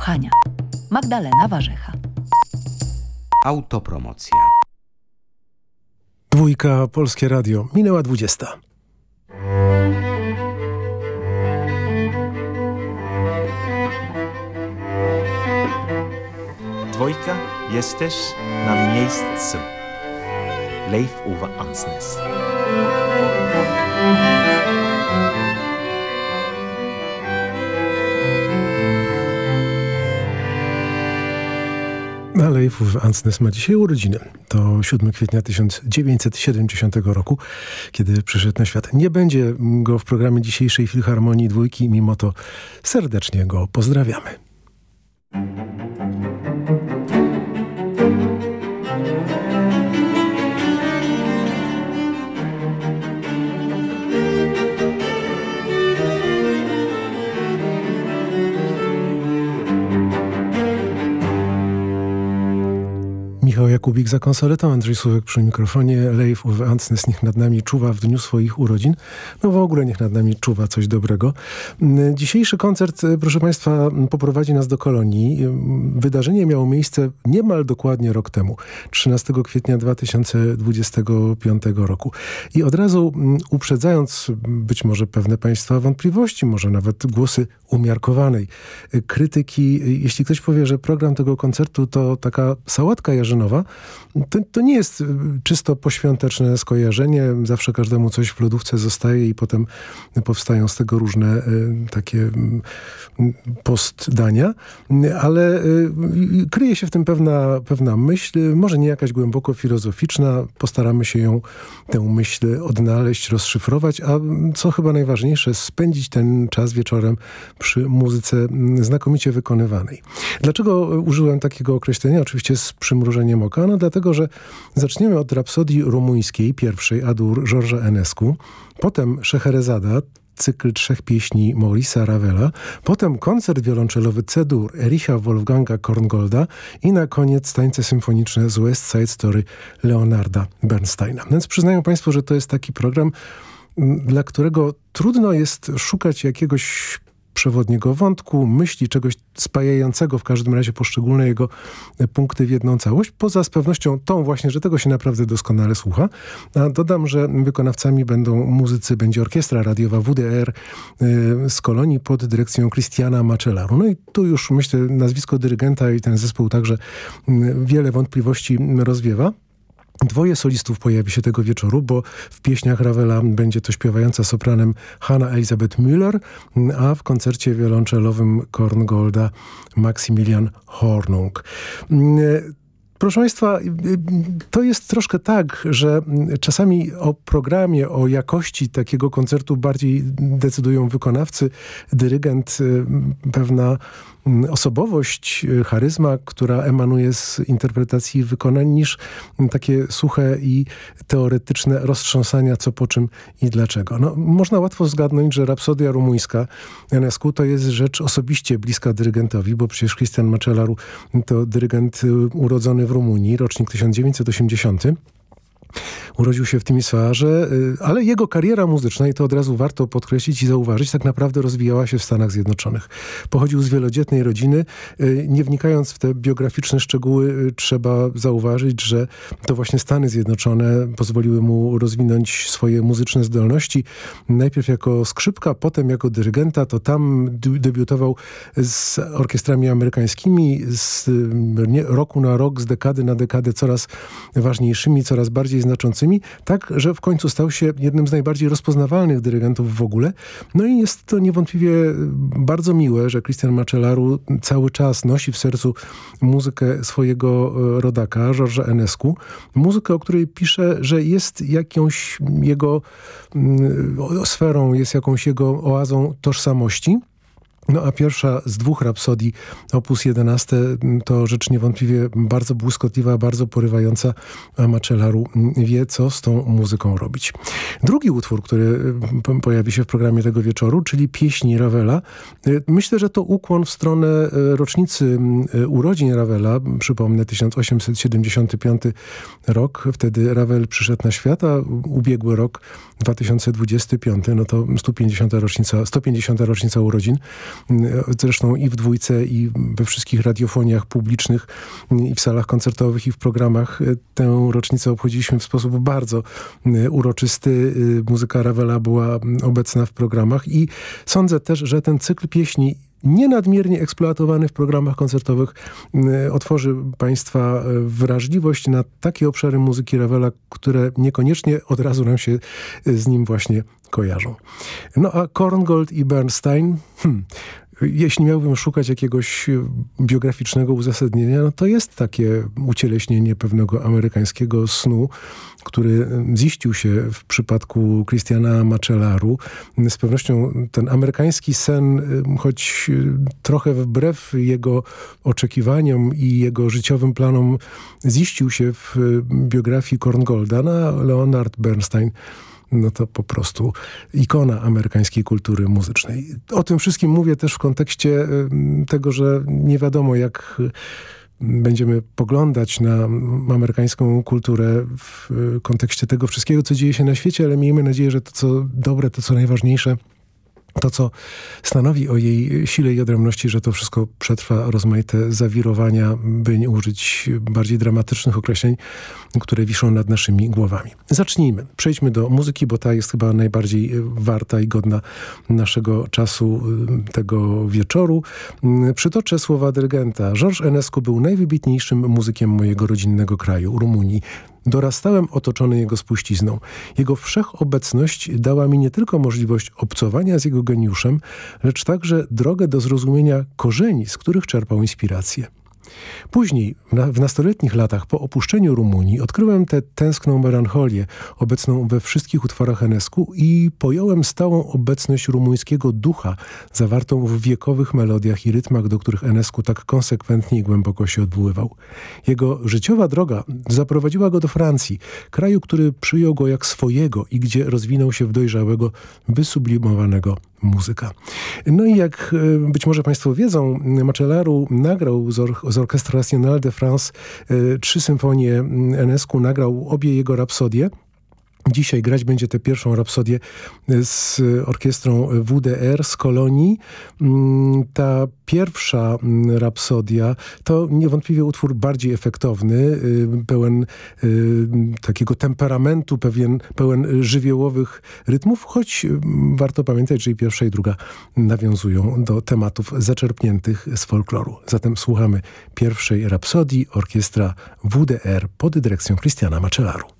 wysłuchania. Magdalena Warzecha. Autopromocja. Dwójka Polskie Radio. Minęła dwudziesta. Dwójka, jesteś na miejscu. Leif Uwe Ansnes. Leif Ansnes ma dzisiaj urodziny. To 7 kwietnia 1970 roku, kiedy przyszedł na świat. Nie będzie go w programie dzisiejszej Filharmonii Dwójki, mimo to serdecznie go pozdrawiamy. Jakubik za konsoletą, Andrzej Słówek przy mikrofonie, Leif Uwe Ansnes niech nad nami czuwa w dniu swoich urodzin. No w ogóle niech nad nami czuwa coś dobrego. Dzisiejszy koncert, proszę Państwa, poprowadzi nas do Kolonii. Wydarzenie miało miejsce niemal dokładnie rok temu, 13 kwietnia 2025 roku. I od razu uprzedzając być może pewne Państwa wątpliwości, może nawet głosy umiarkowanej krytyki, jeśli ktoś powie, że program tego koncertu to taka sałatka jarzynowa, to, to nie jest y, czysto poświąteczne skojarzenie. Zawsze każdemu coś w lodówce zostaje i potem powstają z tego różne y, takie mm, postdania. Ale y, kryje się w tym pewna, pewna myśl, może nie jakaś głęboko filozoficzna. Postaramy się ją, tę myśl odnaleźć, rozszyfrować, a co chyba najważniejsze, spędzić ten czas wieczorem przy muzyce mm, znakomicie wykonywanej. Dlaczego użyłem takiego określenia? Oczywiście z przymrużeniem oka? No dlatego, że zaczniemy od rapsodii rumuńskiej, pierwszej Adur Georgesa Enescu, potem Szeherezada, cykl trzech pieśni Maurisa Ravela, potem koncert wiolonczelowy C-dur Ericha Wolfganga Korngolda i na koniec tańce symfoniczne z West Side Story Leonarda Bernsteina. Więc przyznają Państwo, że to jest taki program, dla którego trudno jest szukać jakiegoś przewodniego wątku, myśli, czegoś spajającego w każdym razie poszczególne jego punkty w jedną całość, poza z pewnością tą właśnie, że tego się naprawdę doskonale słucha. A dodam, że wykonawcami będą muzycy, będzie orkiestra radiowa WDR y, z Kolonii pod dyrekcją Christiana Macellaru. No i tu już myślę nazwisko dyrygenta i ten zespół także wiele wątpliwości rozwiewa. Dwoje solistów pojawi się tego wieczoru, bo w pieśniach Ravela będzie to śpiewająca sopranem Hanna Elizabeth Müller, a w koncercie wiolonczelowym Korngolda Maximilian Hornung. Proszę Państwa, to jest troszkę tak, że czasami o programie, o jakości takiego koncertu bardziej decydują wykonawcy, dyrygent, pewna Mm, osobowość, y, charyzma, która emanuje z interpretacji wykonań, niż takie suche i teoretyczne roztrząsania co po czym i dlaczego. No, można łatwo zgadnąć, że rapsodia rumuńska Enescu to jest rzecz osobiście bliska dyrygentowi, bo przecież Christian Macellaru to dyrygent y, urodzony w Rumunii, rocznik 1980. Urodził się w Timisoarze, y, ale jego kariera muzyczna, i to od razu warto podkreślić i zauważyć, tak naprawdę rozwijała się w Stanach Zjednoczonych. Pochodził z wielodzietnej rodziny. Y, nie wnikając w te biograficzne szczegóły, y, trzeba zauważyć, że to właśnie Stany Zjednoczone pozwoliły mu rozwinąć swoje muzyczne zdolności. Najpierw jako skrzypka, potem jako dyrygenta, to tam debiutował z orkiestrami amerykańskimi z roku na rok, z dekady na dekadę coraz ważniejszymi, coraz bardziej znaczącymi, tak, że w końcu stał się jednym z najbardziej rozpoznawalnych dyrygentów w ogóle. No i jest to niewątpliwie bardzo miłe, że Christian Macellaru cały czas nosi w sercu muzykę swojego e, rodaka, Georgesa Enescu. Muzykę, o której pisze, że jest jakąś jego mm, sferą, jest jakąś jego oazą tożsamości. No a pierwsza z dwóch rapsodii, opus 11, to rzecz niewątpliwie bardzo błyskotliwa, bardzo porywająca. A Macellaru wie, co z tą muzyką robić. Drugi utwór, który pojawi się w programie tego wieczoru, czyli pieśni Ravela. Y, myślę, że to ukłon w stronę y, rocznicy y, urodzin Ravela. Przypomnę, 1875 rok. Wtedy Ravel przyszedł na świat, a ubiegły rok 2025, no to 150. rocznica, 150. rocznica urodzin. zresztą i w dwójce, i we wszystkich radiofoniach publicznych, i w salach koncertowych, i w programach tę rocznicę obchodziliśmy w sposób bardzo uroczysty. Muzyka Ravela była obecna w programach i sądzę też, że ten cykl pieśni nienadmiernie eksploatowany w programach koncertowych otworzy Państwa wrażliwość na takie obszary muzyki Ravela, które niekoniecznie od razu nam się z nim właśnie kojarzą. No a Korngold i Bernstein, hmm, jeśli miałbym szukać jakiegoś e, biograficznego uzasadnienia, no to jest takie ucieleśnienie pewnego amerykańskiego snu, który e, ziścił się w przypadku Christiana Macellaru. Z pewnością ten amerykański sen, e, choć trochę wbrew jego oczekiwaniom i jego życiowym planom, ziścił się w biografii Korngolda, na Leonard Bernstein no to po prostu ikona amerykańskiej kultury muzycznej. O tym wszystkim mówię też w kontekście tego, że nie wiadomo jak będziemy poglądać na amerykańską kulturę w kontekście tego wszystkiego, co dzieje się na świecie, ale miejmy nadzieję, że to, co dobre, to, co najważniejsze, to, co stanowi o jej sile i odrębności, że to wszystko przetrwa rozmaite zawirowania, by nie użyć bardziej dramatycznych określeń, które wiszą nad naszymi głowami. Zacznijmy. Przejdźmy do muzyki, bo ta jest chyba najbardziej warta i godna naszego czasu y, tego wieczoru. Y, przytoczę słowa dyrygenta. Georges Enescu był najwybitniejszym muzykiem mojego rodzinnego kraju, Rumunii. Dorastałem otoczony jego spuścizną. Jego wszechobecność dała mi nie tylko możliwość obcowania z jego geniuszem, lecz także drogę do zrozumienia korzeni, z których czerpał inspirację. Później, w nastoletnich latach po opuszczeniu Rumunii, odkryłem tę tęskną melancholię obecną we wszystkich utworach Enesku i pojąłem stałą obecność rumuńskiego ducha zawartą w wiekowych melodiach i rytmach, do których Enesku tak konsekwentnie i głęboko się odwoływał. Jego życiowa droga zaprowadziła go do Francji, kraju, który przyjął go jak swojego i gdzie rozwinął się w dojrzałego, wysublimowanego muzyka. No i jak e, być może Państwo wiedzą, Macellaru nagrał z, or z Nationale de France e, trzy symfonie Enescu, nagrał obie jego rapsodie. Dzisiaj grać będzie tę pierwszą rapsodię z orkiestrą WDR z Kolonii. Mm, ta pierwsza mm, rapsodia to niewątpliwie utwór bardziej efektowny, y, pełen y, takiego temperamentu, pewien, pełen żywiołowych rytmów, choć mm, warto pamiętać, że i pierwsza i druga nawiązują do tematów zaczerpniętych z folkloru. Zatem słuchamy pierwszej rapsodii orkiestra WDR pod dyrekcją Christiana Macellaru.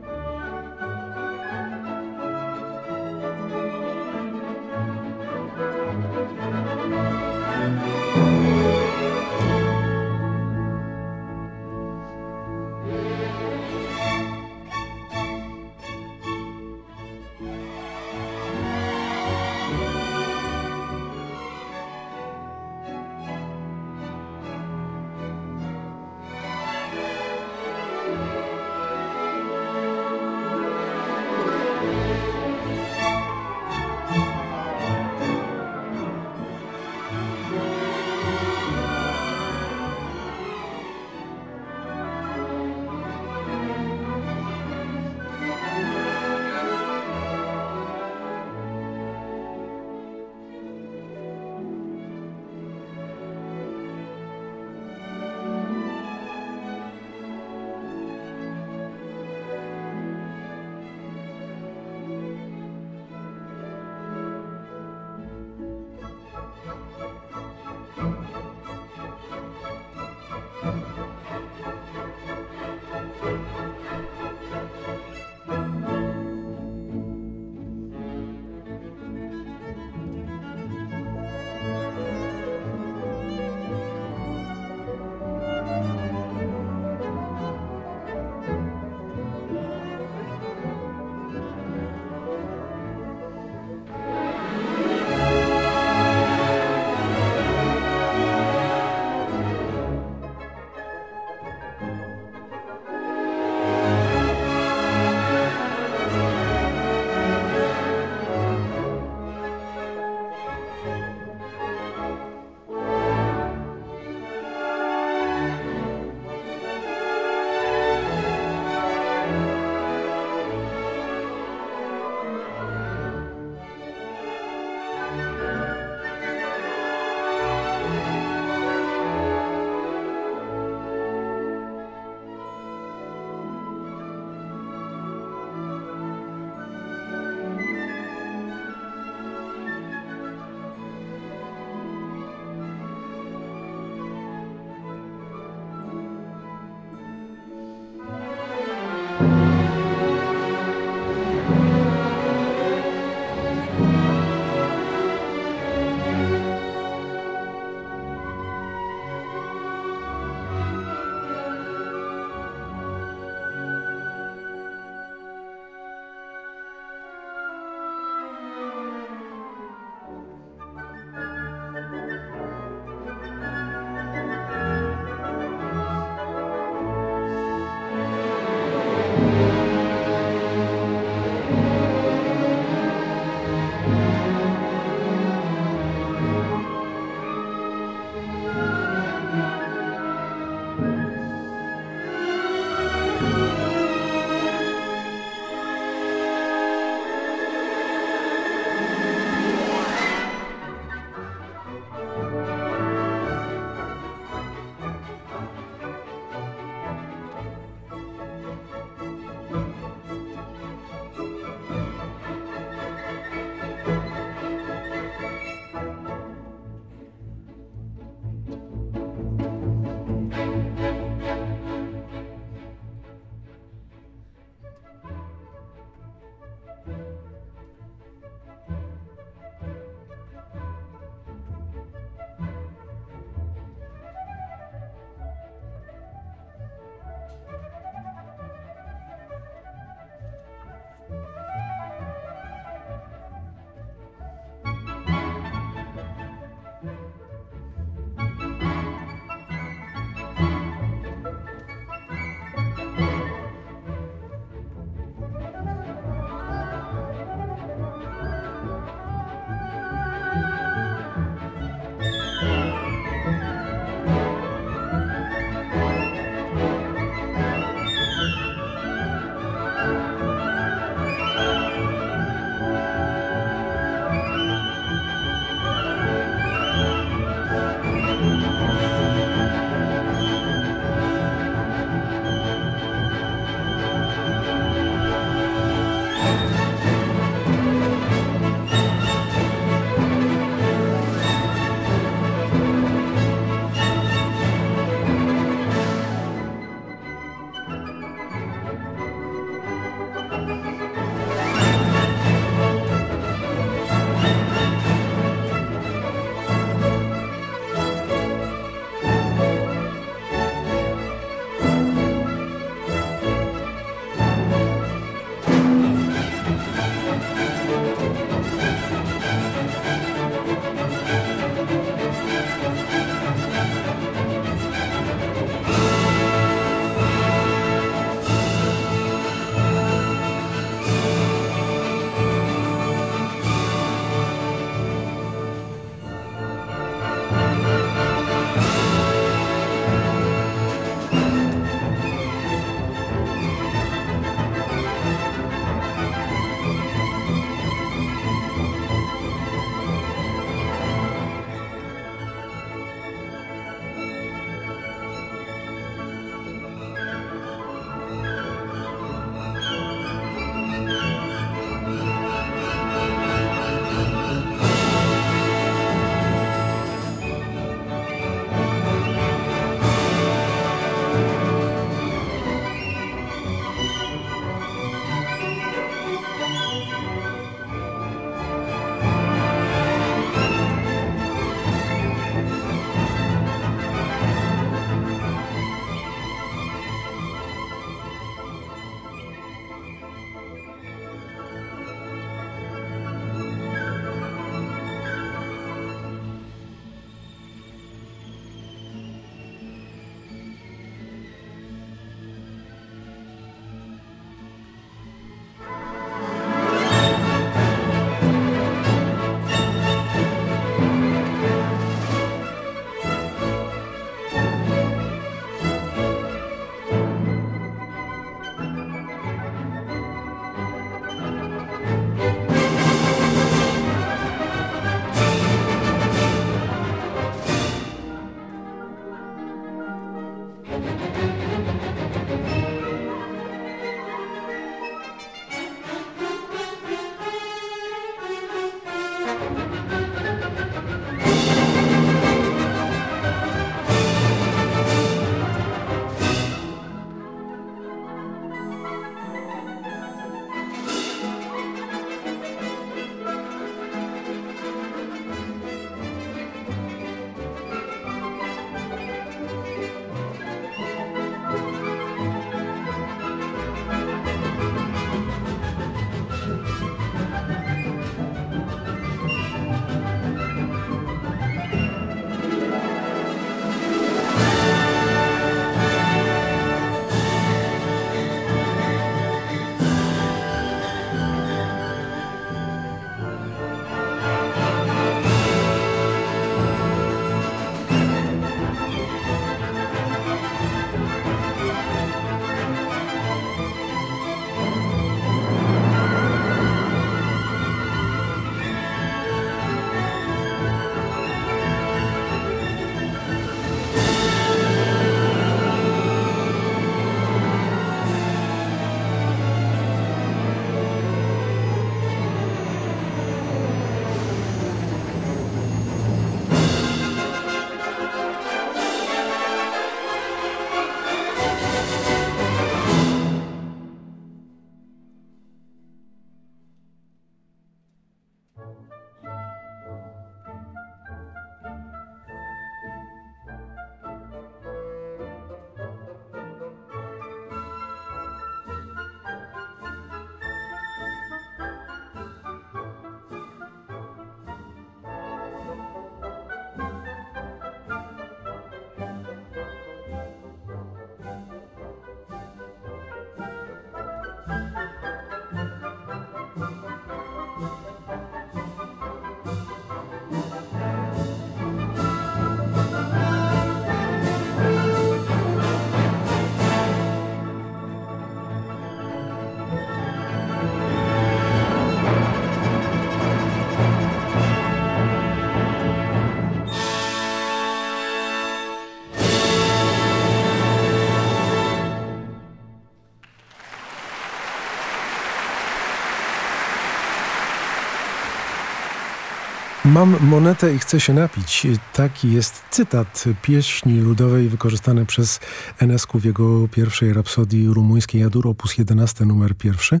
Mam monetę i chcę się napić. Taki jest cytat pieśni ludowej wykorzystany przez Enescu w jego pierwszej rapsodii rumuńskiej Jadur op. 11 numer pierwszy.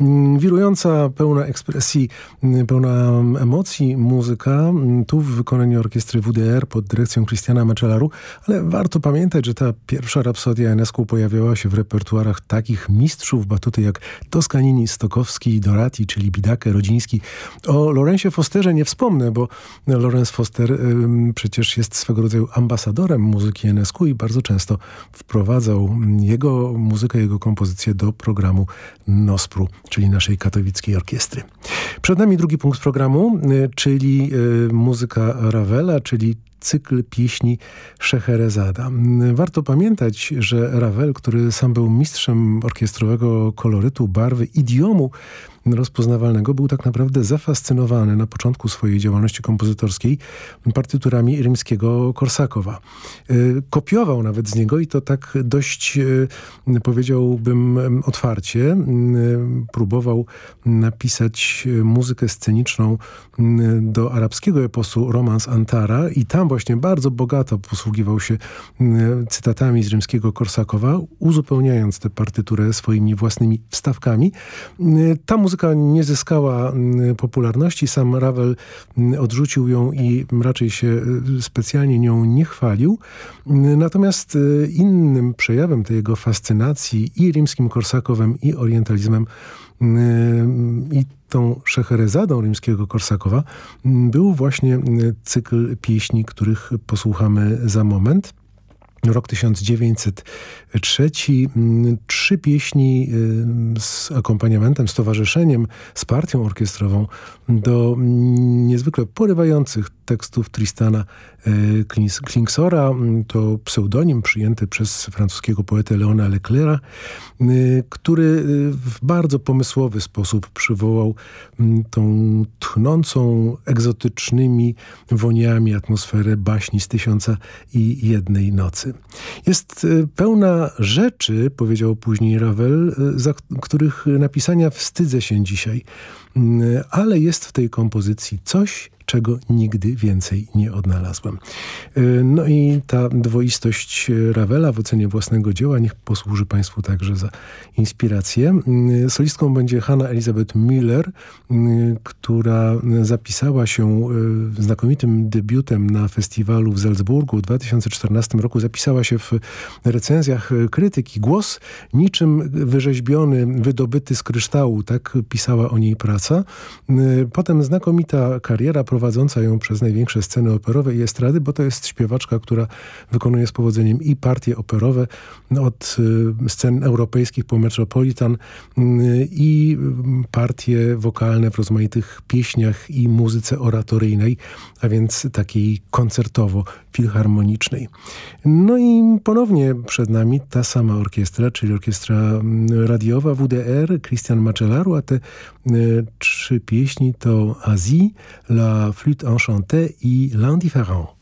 Mm, wirująca, pełna ekspresji, mm, pełna emocji muzyka, mm, tu w wykonaniu orkiestry WDR pod dyrekcją Christiana Meczelaru, ale warto pamiętać, że ta pierwsza rapsodia Enescu pojawiała się w repertuarach takich mistrzów batuty jak Toscanini, Stokowski, Dorati, czyli Bidakę, Rodziński. O Lorencie Fosterze nie wspomnę, bo Lawrence Foster przecież jest swego rodzaju ambasadorem muzyki NSQ i bardzo często wprowadzał jego muzykę, jego kompozycję do programu NOSPRU, czyli naszej katowickiej orkiestry. Przed nami drugi punkt programu, y, czyli y, muzyka Ravela, czyli cykl pieśni Szeherezada. Warto pamiętać, że Ravel, który sam był mistrzem orkiestrowego kolorytu, barwy, idiomu, rozpoznawalnego, był tak naprawdę zafascynowany na początku swojej działalności kompozytorskiej partyturami rimskiego Korsakowa. Y, kopiował nawet z niego i to tak dość, y, powiedziałbym, otwarcie. Y, próbował napisać muzykę sceniczną do arabskiego eposu Romans Antara i tam właśnie bardzo bogato posługiwał się cytatami z rzymskiego Korsakowa, uzupełniając tę partyturę swoimi własnymi wstawkami. Ta muzyka muzyka nie zyskała mm, popularności. Sam Ravel mm, odrzucił ją i raczej się y, specjalnie nią nie chwalił. Mm, natomiast y, innym przejawem tej jego fascynacji i rimskim Korsakowem, i orientalizmem i tą szeherezadą rimskiego Korsakowa był właśnie cykl pieśni, których posłuchamy za moment rok 1903. Mm, trzy pieśni y, z akompaniamentem, z towarzyszeniem, z partią orkiestrową do mm, niezwykle porywających tekstów Tristana y, Klingsora. Mm, to pseudonim przyjęty przez francuskiego poetę Leona Leclerca, y, który w bardzo pomysłowy sposób przywołał tą tchnącą egzotycznymi woniami atmosferę baśni z Tysiąca i Jednej Nocy. Jest y, pełna rzeczy, powiedział później Ravel, y, za których napisania wstydzę się dzisiaj, y, ale jest w tej kompozycji coś, czego nigdy więcej nie odnalazłem. E, no i ta dwoistość Ravela w ocenie własnego dzieła niech posłuży Państwu także za inspirację. E, solistką będzie Hanna Elizabeth Miller, e, która zapisała się znakomitym debiutem na festiwalu w Salzburgu w 2014 roku. Zapisała się w recenzjach krytyki. Głos niczym wyrzeźbiony, wydobyty z kryształu, tak pisała o niej praca. Potem znakomita kariera prowadząca ją przez największe sceny operowe i estrady, bo to jest śpiewaczka, która wykonuje z powodzeniem i partie operowe od y, scen europejskich po Metropolitan y, i partie wokalne w rozmaitych pieśniach i muzyce oratoryjnej, a więc takiej koncertowo-filharmonicznej. No i ponownie przed nami ta sama orkiestra, czyli orkiestra mm, radiowa WDR, Christian Macellaru, a te y, trzy pieśni to Asie, La flûte enchantée et l'indifférent.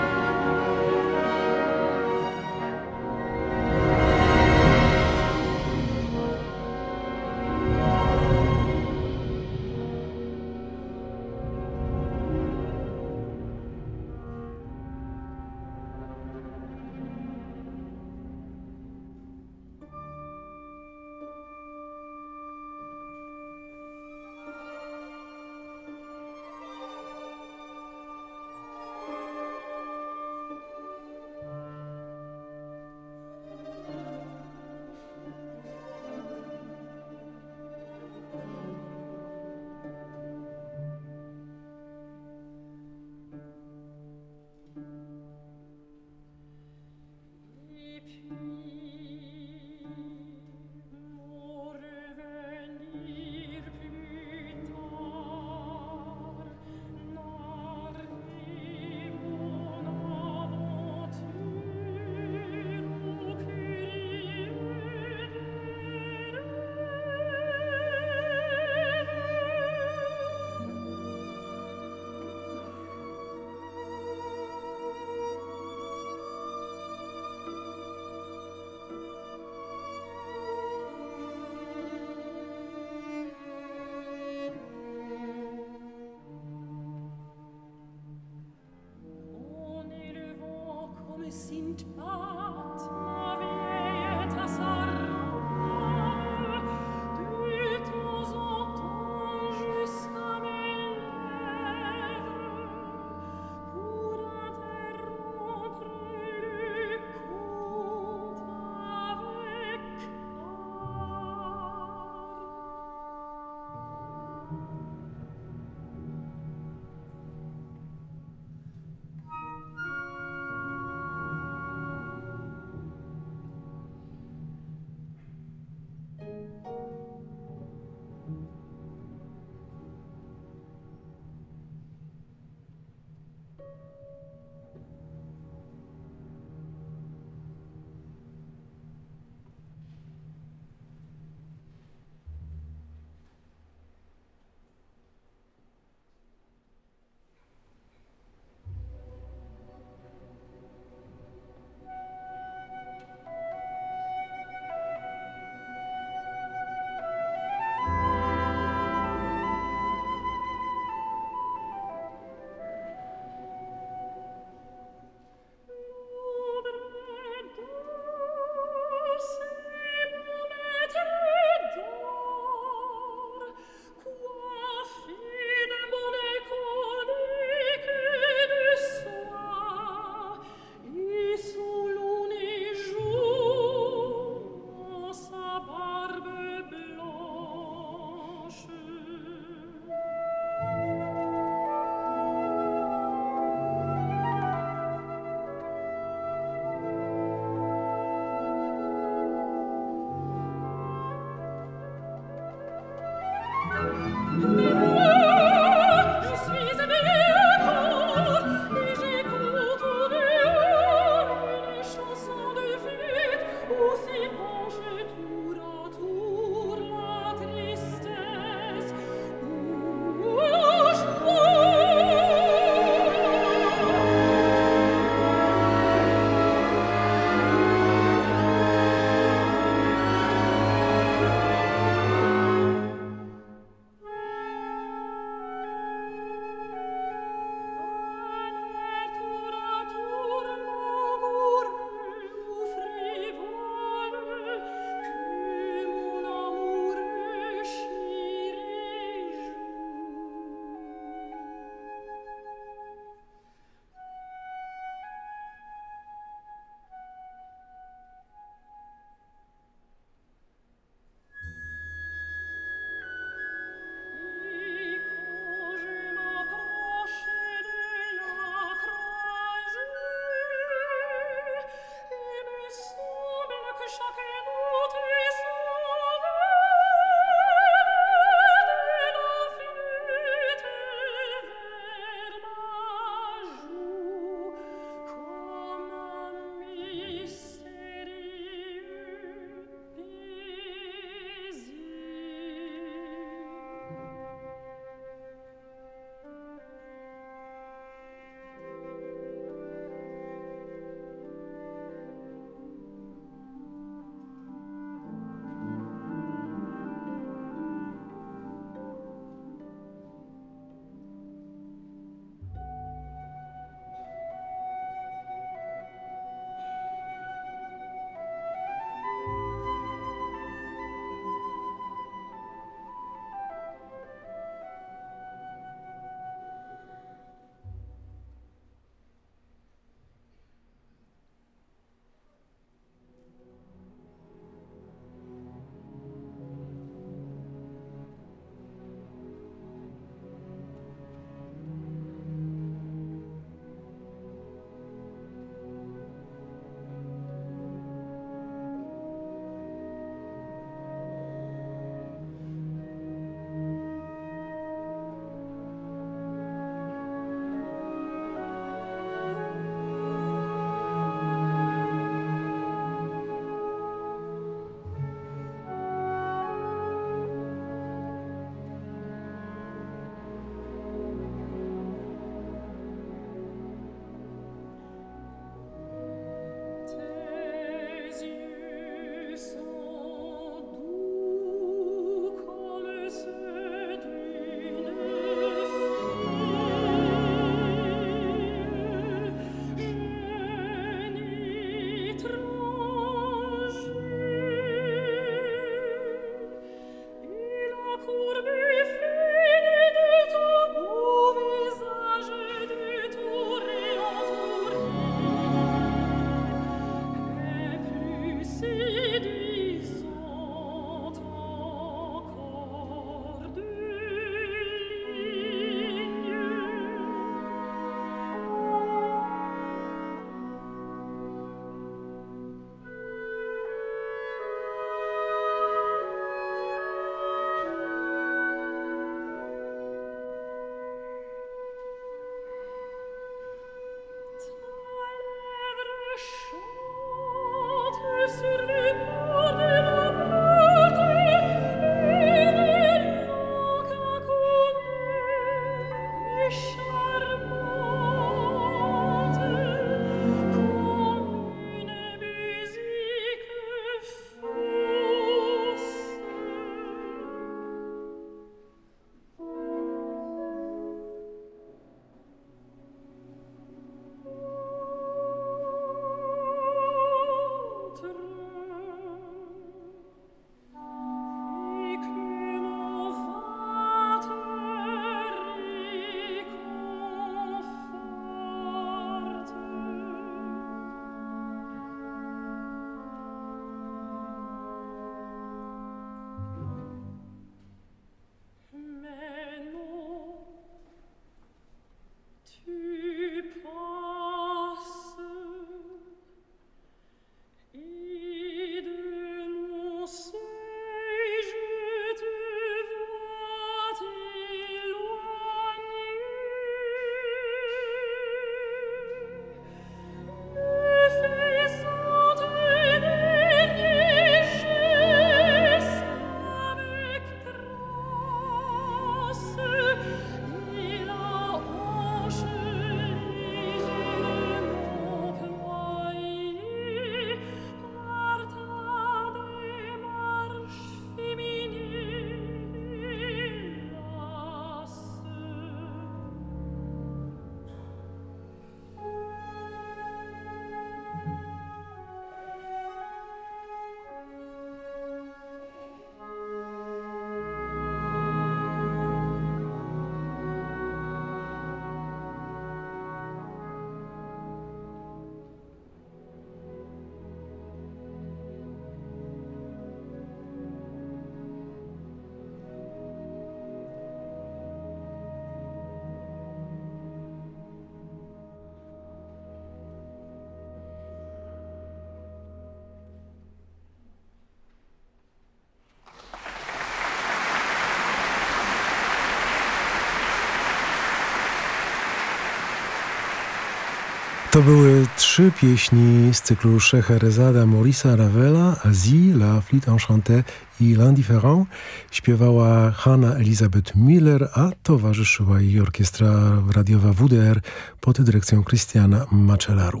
To były trzy pieśni z cyklu Scheherazada Maurisa Ravela, Asie, La Flûte Enchantée i L'Indifférent. Śpiewała Hanna Elizabeth Miller, a towarzyszyła jej orkiestra radiowa WDR pod dyrekcją Christiana Macellaru.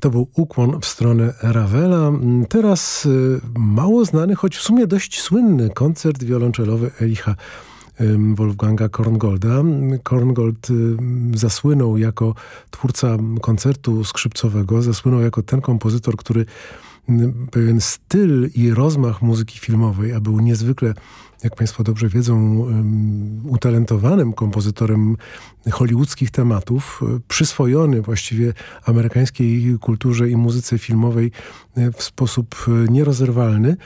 To był ukłon w stronę Ravela. Teraz y, mało znany, choć w sumie dość słynny koncert wiolonczelowy Elicha Wolfganga Korngolda. Korngold zasłynął jako twórca koncertu skrzypcowego, zasłynął jako ten kompozytor, który pewien styl i rozmach muzyki filmowej, a był niezwykle, jak Państwo dobrze wiedzą, utalentowanym kompozytorem hollywoodzkich tematów, przyswojony właściwie amerykańskiej kulturze i muzyce filmowej w sposób nierozerwalny.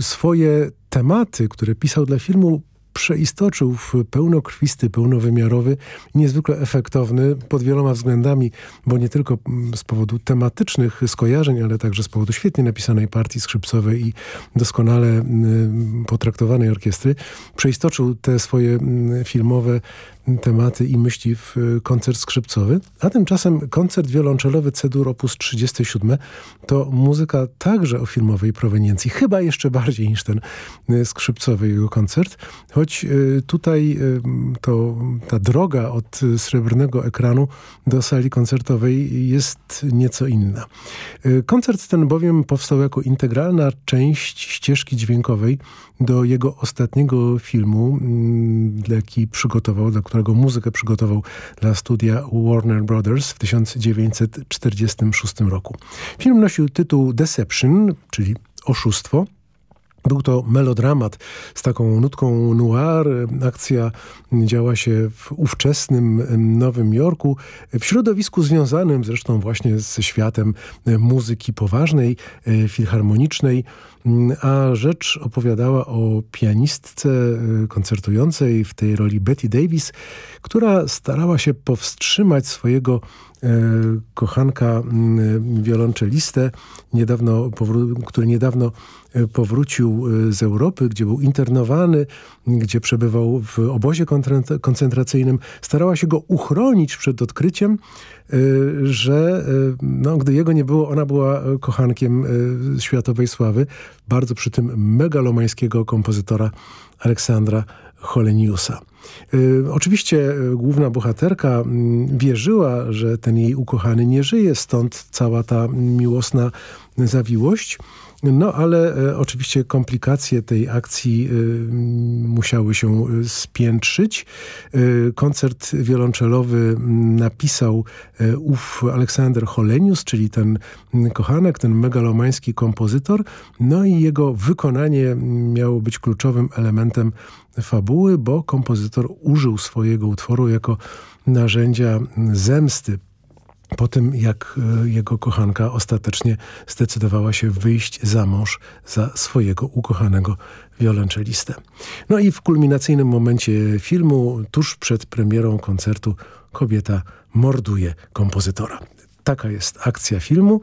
Swoje tematy, które pisał dla filmu, przeistoczył w pełnokrwisty, pełnowymiarowy, niezwykle efektowny pod wieloma względami, bo nie tylko z powodu tematycznych skojarzeń, ale także z powodu świetnie napisanej partii skrzypcowej i doskonale potraktowanej orkiestry, przeistoczył te swoje filmowe tematy i myśli w y, koncert skrzypcowy, a tymczasem koncert wiolonczelowy C-dur op. 37 to muzyka także o filmowej proweniencji, chyba jeszcze bardziej niż ten y, skrzypcowy jego koncert, choć y, tutaj to ta droga od srebrnego ekranu do sali koncertowej jest nieco inna. Koncert ten bowiem powstał jako integralna część ścieżki dźwiękowej do jego ostatniego filmu, mm, jaki przygotował, dla którego muzykę przygotował dla studia Warner Brothers w 1946 roku. Film nosił tytuł Deception, czyli Oszustwo. Był to melodramat z taką nutką noir. Akcja działa się w ówczesnym Nowym Jorku, w środowisku związanym zresztą właśnie ze światem muzyki poważnej, e, filharmonicznej, a rzecz opowiadała o pianistce e, koncertującej w tej roli Betty Davis, która starała się powstrzymać swojego kochanka wiolonczelistę, niedawno, który niedawno powrócił z Europy, gdzie był internowany, gdzie przebywał w obozie koncentracyjnym. Starała się go uchronić przed odkryciem, że no, gdy jego nie było, ona była kochankiem światowej sławy, bardzo przy tym megalomańskiego kompozytora Aleksandra Holeniusa. Y, oczywiście y, główna bohaterka mm, wierzyła, że ten jej ukochany nie żyje, stąd cała ta miłosna zawiłość. No ale e, oczywiście komplikacje tej akcji e, musiały się e, spiętrzyć. Koncert wiolonczelowy napisał e, ów Aleksander Holenius, czyli ten kochanek, ten megalomański kompozytor. No i jego wykonanie miało być kluczowym elementem fabuły, bo kompozytor użył swojego utworu jako narzędzia zemsty po tym, jak e, jego kochanka ostatecznie zdecydowała się wyjść za mąż za swojego ukochanego wiolonczelistę. No i w kulminacyjnym momencie filmu, tuż przed premierą koncertu, kobieta morduje kompozytora taka jest akcja filmu.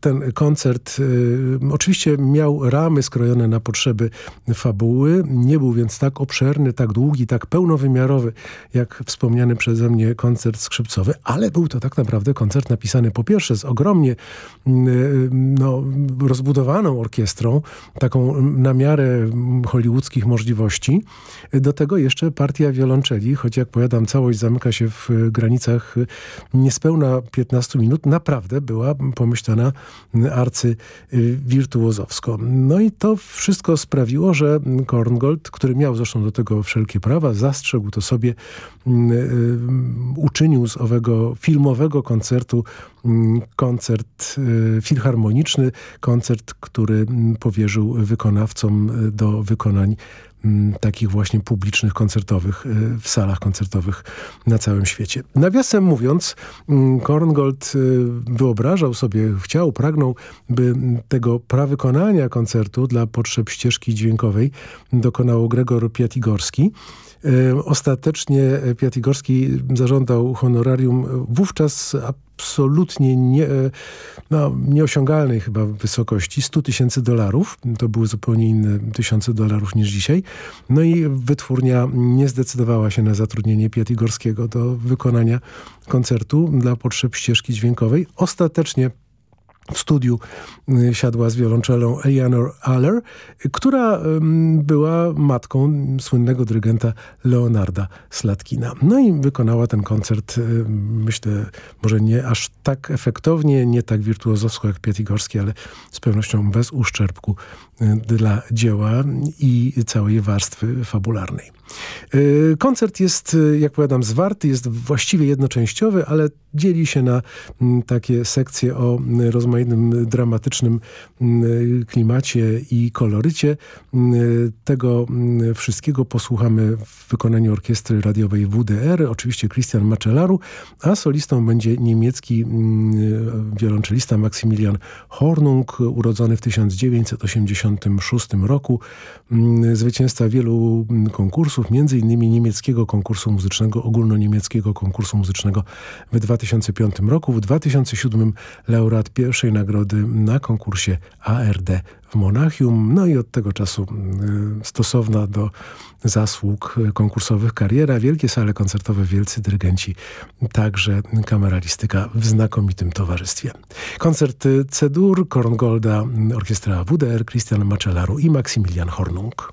Ten koncert y, oczywiście miał ramy skrojone na potrzeby fabuły. Nie był więc tak obszerny, tak długi, tak pełnowymiarowy, jak wspomniany przeze mnie koncert skrzypcowy, ale był to tak naprawdę koncert napisany po pierwsze z ogromnie y, no, rozbudowaną orkiestrą, taką na miarę hollywoodzkich możliwości. Do tego jeszcze partia wiolonczeli, choć jak powiadam, całość zamyka się w granicach niespełna 15 minut naprawdę była pomyślana arcywirtuozowsko. No i to wszystko sprawiło, że Korngold, który miał zresztą do tego wszelkie prawa, zastrzegł to sobie, y, uczynił z owego filmowego koncertu mm, koncert y, filharmoniczny, koncert, który mm, powierzył wykonawcom y, do wykonań Mm, takich właśnie publicznych, koncertowych, y, w salach koncertowych na całym świecie. Nawiasem mówiąc, mm, Korngold y, wyobrażał sobie, chciał, pragnął, by tego prawykonania koncertu dla potrzeb ścieżki dźwiękowej dokonał Gregor Piatigorski. Y, ostatecznie Piatigorski zażądał honorarium wówczas absolutnie nie, e, no, nieosiągalnej chyba wysokości 100 tysięcy dolarów. To były zupełnie inne tysiące dolarów niż dzisiaj. No i wytwórnia nie zdecydowała się na zatrudnienie Piatigorskiego do wykonania koncertu dla potrzeb ścieżki dźwiękowej. Ostatecznie w studiu y, siadła z wiolonczelą Eleanor Aller, która była matką słynnego dyrygenta Leonarda Slatkina. No i wykonała ten koncert, y, myślę, może nie aż tak efektownie, nie tak wirtuozowsko jak Piatigorski, ale z pewnością bez uszczerbku dla dzieła i całej warstwy fabularnej. Koncert jest, jak powiadam, zwarty, jest właściwie jednoczęściowy, ale dzieli się na takie sekcje o rozmaitym dramatycznym klimacie i kolorycie. Tego wszystkiego posłuchamy w wykonaniu orkiestry radiowej WDR, oczywiście Christian Macelaru, a solistą będzie niemiecki wiolonczelista Maksymilian Hornung, urodzony w 1986 roku. Zwycięzca wielu konkursów, między innymi niemieckiego konkursu muzycznego, ogólnoniemieckiego konkursu muzycznego w 2005 roku. W 2007 laureat pierwszej nagrody na konkursie ARD w Monachium. No i od tego czasu y, stosowna do zasług konkursowych kariera, wielkie sale koncertowe, wielcy dyrygenci, także kameralistyka w znakomitym towarzystwie. Koncert Cedur, Korngolda, orkiestra WDR, Christian Macelaru i Maksymilian Hornung.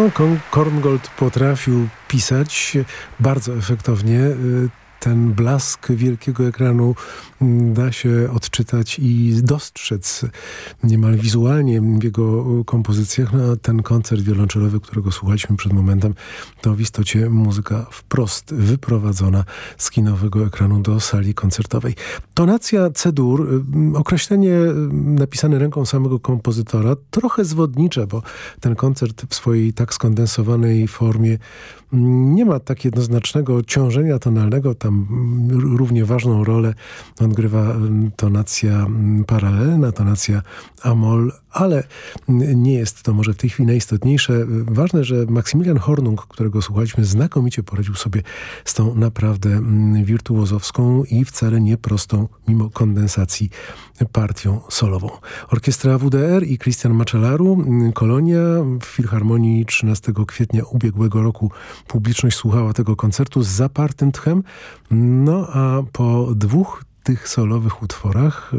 No, Korngold potrafił pisać bardzo efektownie. Ten blask wielkiego ekranu mm, da się odczytać i dostrzec niemal wizualnie w jego kompozycjach. No, ten koncert wiolonczelowy, którego słuchaliśmy przed momentem, to w istocie muzyka wprost wyprowadzona z kinowego ekranu do sali koncertowej. Tonacja C-dur, y, określenie y, napisane ręką samego kompozytora, trochę zwodnicze, bo ten koncert w swojej tak skondensowanej formie mm, nie ma tak jednoznacznego ciążenia tonalnego. Tam równie ważną rolę odgrywa tonacja paralelna, tonacja amol, ale nie jest to może w tej chwili najistotniejsze. Ważne, że Maksymilian Hornung, którego słuchaliśmy, znakomicie poradził sobie z tą naprawdę wirtuozowską i wcale nieprostą mimo kondensacji partią solową. Orkiestra WDR i Christian Macellaru, Kolonia w Filharmonii 13 kwietnia ubiegłego roku publiczność słuchała tego koncertu z zapartym tchem, no a po dwóch tych solowych utworach